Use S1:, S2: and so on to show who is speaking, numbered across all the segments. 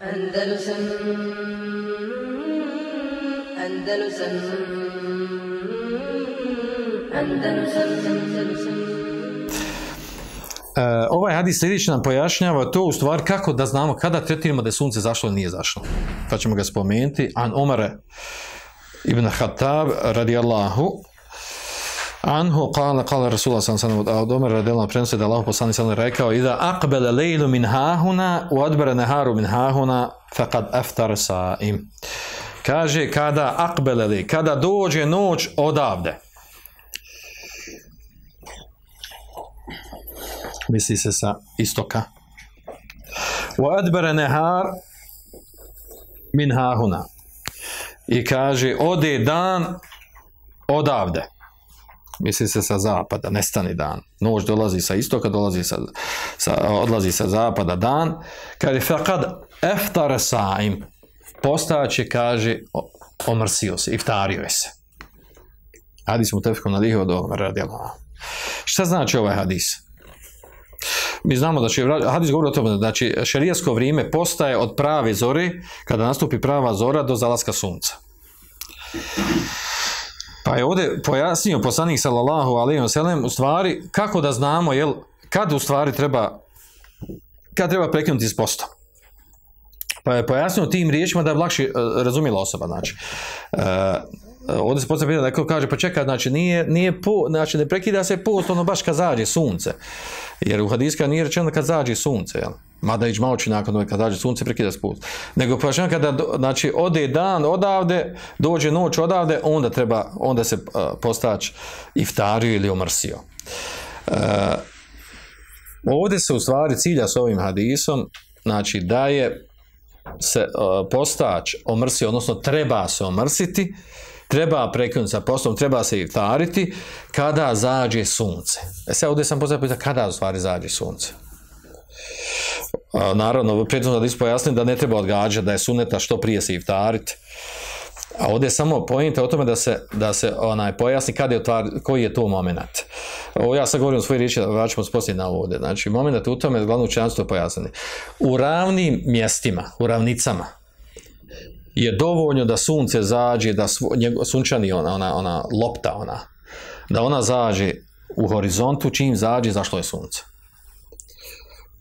S1: Andalusam Andalusam Andalusam Andalusam
S2: E, ovaj hadis sljedeći nam pojašnjava to u stvari kako da znamo kada tretiramo da je sunce zašlo ili nije zašlo. Pa ćemo ga spomenuti. An Omare ibn Khattab radijallahu Anhu kala, kala Rasulullah sam sam od Omer radijallahu prenose da Allah poslani sam rekao Ida akbele lejlu min hahuna u odbere neharu min hahuna faqad aftar sa'im. Kaže kada akbele li, kada dođe noć odavde. misli se sa istoka. Wa adbara nahar min hahuna. I kaže, ode dan odavde. Misli se sa zapada, nestani dan. Noć dolazi sa istoka, dolazi sa, sa, odlazi sa zapada dan. Kaže, faqad eftara sa'im. Postaće, kaže, omrsio se, iftario je se. Hadis mu tefkom naliho do radijala. Šta znači ovaj hadis? Mi znamo da će, hadis govori o tome, znači šerijasko vrijeme postaje od prave zore, kada nastupi prava zora do zalaska sunca. Pa je ovdje pojasnio poslanik sallallahu alejhi ve sellem u stvari kako da znamo jel kad u stvari treba kad treba prekinuti s postom. Pa je pojasnio tim riječima da je lakše uh, razumjela osoba, znači. Uh, ovdje se postavlja da kaže pa čekaj, znači nije, nije po, znači ne prekida se post ono baš kad zađe sunce. Jer u hadiska nije rečeno kad zađe sunce, jel? Mada ići malo nakon toga kad zađe sunce prekida se post. Nego pa kada znači ode dan odavde, dođe noć odavde, onda treba onda se uh, postać iftario ili omrsio. Uh, ovdje se u stvari cilja s ovim hadisom, znači da je se postać omrsio, odnosno treba se omrsiti, treba prekinuti sa postom, treba se iftariti kada zađe sunce. E sad ovdje sam postavio kada u stvari zađe sunce. A, naravno, prijedno da pojasnim da ne treba odgađati, da je suneta što prije se iftariti. A ovdje je samo pojenta o tome da se, da se onaj pojasni kada je otvar, koji je to moment. Ovo ja sad govorim o svojoj riječi, vraćamo se poslije na ovdje. Znači, moment u tome, glavno učenstvo je pojasniti. U ravnim mjestima, u ravnicama, je dovoljno da sunce zađe, da svo, sunčani ona, ona, ona lopta, ona, da ona zađe u horizontu, čim zađe, zašlo je sunce.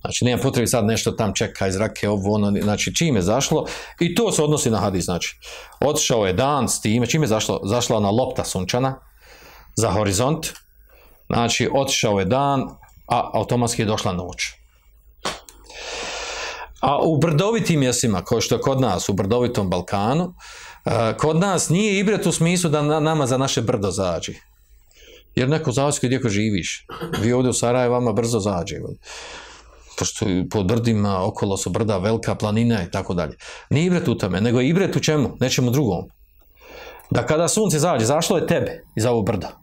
S2: Znači, nema potrebe sad nešto tam čeka iz rake, ovo, ono, znači, čim je zašlo, i to se odnosi na hadis, znači, otišao je dan s time, čim je zašlo, zašla ona lopta sunčana za horizont, znači, otišao je dan, a automatski je došla noć. A u brdovitim mjestima, kao što je kod nas, u brdovitom Balkanu, kod nas nije ibret u smislu da nama za naše brdo zađe. Jer neko zavisi gdje ko živiš. Vi ovdje u Sarajevo vama brzo zađe. Pošto po brdima okolo su brda, velika planina i tako dalje. Nije ibret u tome, nego je ibret u čemu? Nečemu drugom. Da kada sunce zađe, zašlo je tebe iz ovog brda.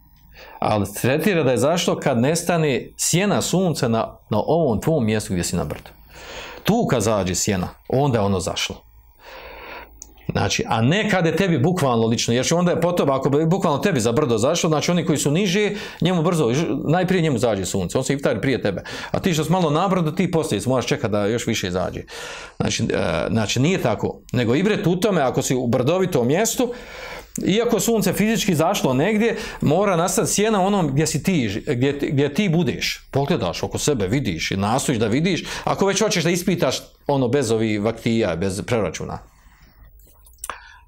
S2: Ali tretira da je zašlo kad nestane sjena sunca na, na ovom tvom mjestu gdje si na brdu tu kad zađe sjena, onda je ono zašlo. Znači, a ne kada je tebi bukvalno lično, jer će onda je potom, ako bi bukvalno tebi za brdo zašlo, znači oni koji su niži, njemu brzo, najprije njemu zađe sunce, on se iftari prije tebe. A ti što si malo na brdo, ti poslije moraš čekati da još više zađe. Znači, e, znači nije tako. Nego ibret u tome, ako si u brdovitom mjestu, iako sunce fizički zašlo negdje, mora nastati sjena onom gdje si ti, gdje, gdje ti budeš. Pogledaš oko sebe, vidiš i nastojiš da vidiš. Ako već hoćeš da ispitaš ono bez ovih vaktija, bez preračuna.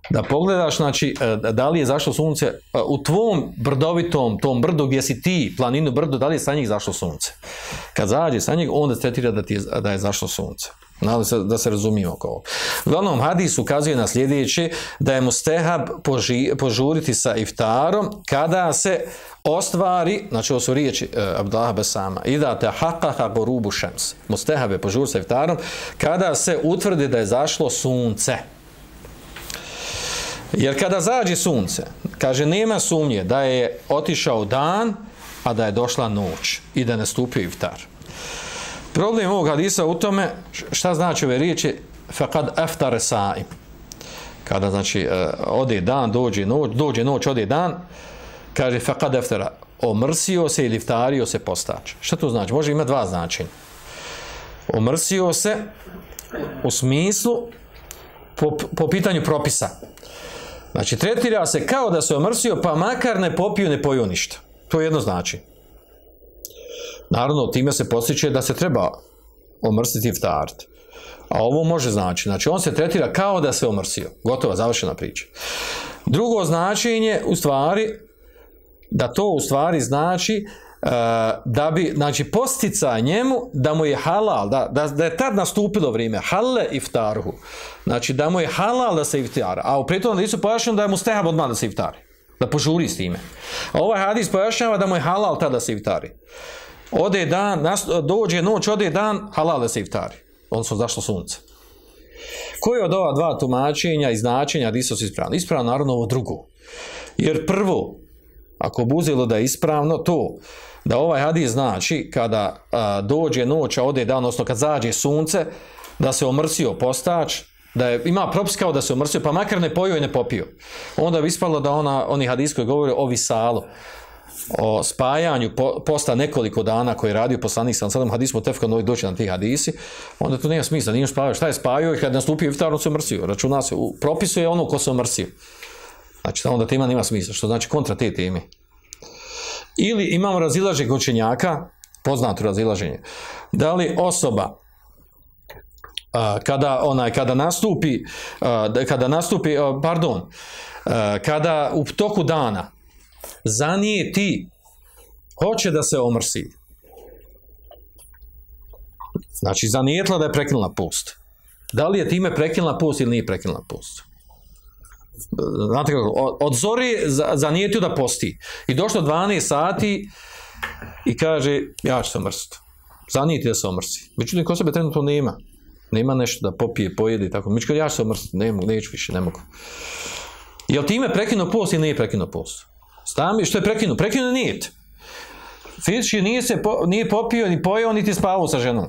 S2: Da pogledaš, znači, e, da li je zašlo sunce e, u tvom brdovitom, tom brdu gdje si ti, planinu brdu, da li je sa njih zašlo sunce. Kad zađe sa njih, onda tretira da, ti je, da je zašlo sunce. Nadam se da se razumijemo oko ovo. Uglavnom, hadis ukazuje na sljedeće da je mustehab poži, požuriti sa iftarom kada se ostvari, znači ovo su riječi e, Abdullah Besama, i da te haqaha gorubu šems. Mustehab je požuriti sa iftarom kada se utvrdi da je zašlo sunce. Jer kada zađe sunce, kaže, nema sumnje da je otišao dan, a da je došla noć i da ne stupio iftar. Problem ovog hadisa u tome, šta znači ove riječi, faqad aftare sa'im. Kada znači uh, ode dan, dođe noć, dođe noć, ode dan, kaže faqad aftara, omrsio se ili iftario se postač. Šta to znači? Može ima dva značenja. Omrsio se u smislu po, po pitanju propisa. Znači, tretira se kao da se omrsio, pa makar ne popiju, ne poju ništa. To jedno znači. Naravno, time se postiče da se treba omrsiti i iftariti. A ovo može znači. Znači, on se tretira kao da se omrsio. Gotova, završena priča. Drugo značenje, u stvari, da to u stvari znači uh, da bi, znači, postica njemu da mu je halal, da, da, da je tad nastupilo vrijeme, halle iftarhu. Znači, da mu je halal da se iftara. A u pritom nisu pojašnjeno da je mu stehab odmah da se iftari. Da požuri s time. A ovaj hadis pojašnjava da mu je halal tada da se iftari. Ode dan, dođe noć, ode dan, halal da se iftari. Odnosno, zašlo sunce. Koje od ova dva tumačenja i značenja hadisa su ispravno? Ispravno, naravno, ovo drugo. Jer prvo, ako bi uzelo da je ispravno, to da ovaj hadis znači kada a, dođe noć, a ode dan, odnosno kad zađe sunce, da se omrsio postač, da je, ima propis kao da se omrsio, pa makar ne pojio i ne popio. Onda bi ispalo da ona, oni hadis koji govore o visalu, o spajanju po, posta nekoliko dana koji je radio poslanik sam sadom hadismu tefka novi doći na ti hadisi, onda to nema smisla, nije spavio. Šta je spavio i kad nastupio iftar, on se omrsio. Računa se, u, propisuje ono ko se omrsio. Znači, onda tema nema smisla, što znači kontra te teme. Ili imamo razilaženje učenjaka, poznato razilaženje, da li osoba kada onaj kada nastupi kada nastupi pardon kada u toku dana zanijeti hoće da se omrsi. Znači zanijetla da je prekinula post. Da li je time prekinula post ili nije prekinula post? Znate kako, od zori zanijetio da posti. I došlo 12 sati i kaže ja ću se omrsiti zanijeti da se omrsi. Međutim ko sebe trenutno nema. Nema nešto da popije, pojede i tako. Mičko, ja se omrstim, ne mogu, neću više, ne mogu. Jel time prekinuo post ili nije prekinuo post? Stavi, što je prekinuo? Prekinuo nije. Fizički nije, se po, nije popio, ni pojeo, niti spavao sa ženom.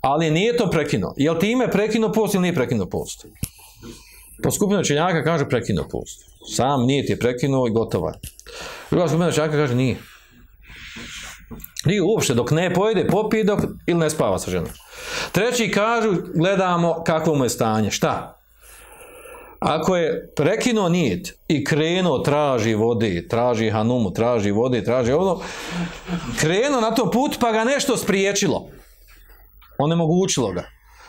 S2: Ali nije to prekinuo. Jel time prekinuo post ili nije prekinuo post? Po skupinu činjaka kaže prekinuo post. Sam nije je prekinuo i gotovo. Druga skupina činjaka kaže nije. Nije uopšte, dok ne pojede, popije dok, ili ne spava sa ženom. Treći kažu, gledamo kakvo mu je stanje. Šta? Ako je prekinuo nijet i krenuo traži vode, traži hanumu, traži vode, traži ono, krenuo na to put pa ga nešto spriječilo. Onemogućilo ga.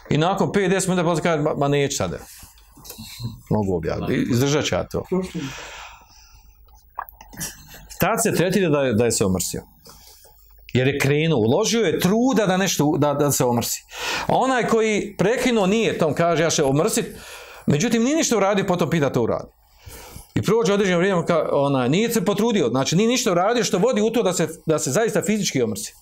S2: I nakon 5-10 minuta kaže, ma, neće sada. Mogu objaviti. Izdržat će ja to. Tad se tretira da da je se omrsio. Jer je krenuo, uložio je truda da nešto, da, da se omrsi. Onaj koji prekinuo nije tom, kaže ja se omrsit, međutim nije ništa uradio, potom pita to uradi. I prođe određeno vrijeme, ka, ona, nije se potrudio, znači nije ništa uradio što vodi u to da se, da se zaista fizički omrsi.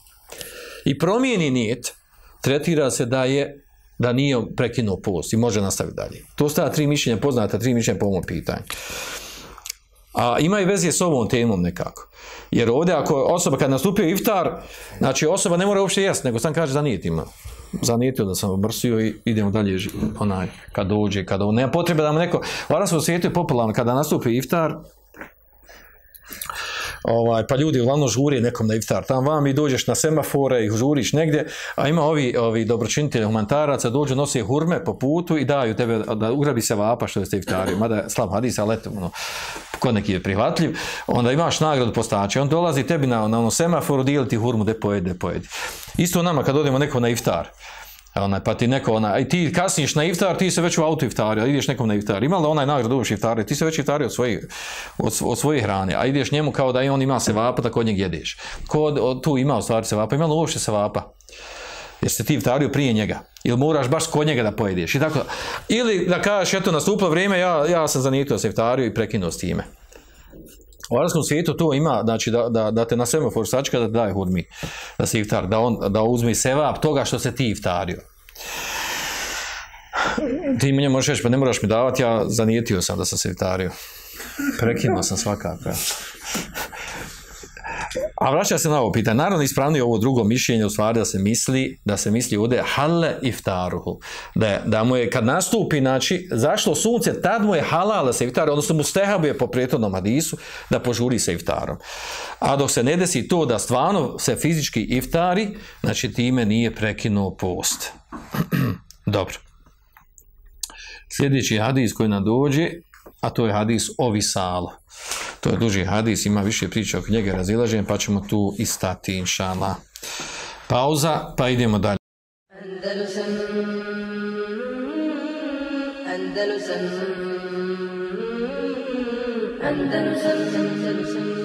S2: I promijeni nijet, tretira se da je da nije prekinuo post i može nastaviti dalje. To stavlja tri mišljenja, poznata tri mišljenja po ovom pitanju. A ima i veze s ovom temom nekako. Jer ovdje ako osoba kad nastupio iftar, znači osoba ne mora uopšte jesti, nego sam kaže zanijetima. Zanijetio da sam obrsio i idemo dalje onaj, kad dođe, kada nema potrebe da mu neko, varam se je popularno, kada nastupi iftar, ovaj, pa ljudi uglavnom žuri nekom na iftar, tam vam i dođeš na semafore i žuriš negdje, a ima ovi, ovi dobročinitelji humanitaraca, dođu, nose hurme po putu i daju tebe da ugrabi se vapa što ste iftari, mada slab hadis, ali eto, ono, kod neki je prihvatljiv, onda imaš nagradu postače, on dolazi tebi na, na ono semaforu, dijeli ti hurmu, de pojedi, de pojedi. Isto nama kad odemo neko na iftar, onaj, pa ti neko, onaj, ti kasniš na iftar, ti se već u auto iftario, ideš nekom na iftar. Ima li onaj nagrad uviš iftario, ti se već iftario od svoje, od, od svoje hrane, a ideš njemu kao da i on ima se vapa, tako od njeg jedeš. Ko od, tu ima u stvari se vapa, ima li uopšte se vapa? Jer se ti iftario prije njega. Ili moraš baš kod njega da pojedeš. I tako. Ili da kažeš, eto, nastupilo vrijeme, ja, ja sam zanijetio se iftario i prekinuo s time. U arabskom svijetu to ima, znači da, da, da te na semafor sačka da daje hurmi, da se iftar, da on da uzme sevap toga što se ti iftario. Ti mi možeš reći, pa ne moraš mi davati, ja zanijetio sam da sam se iftario. Prekinuo sam svakako. A vraća se na ovo pitanje. Naravno, ispravno je ovo drugo mišljenje u stvari da se misli, da se misli ovdje halle iftaruhu. Da, je, da mu je kad nastupi, znači, zašlo sunce, tad mu je halal da se iftari, odnosno mu stehabuje po prijetodnom hadisu da požuri se iftarom. A dok se ne desi to da stvarno se fizički iftari, znači time nije prekinuo post. Dobro. Sljedeći hadis koji nam dođe, a to je hadis o visalu. To je duži hadis, ima više priča oko njega razilaženja, pa ćemo tu i stati, inšala. Pauza, pa idemo dalje.
S1: Andalusam Andalusam Andalusam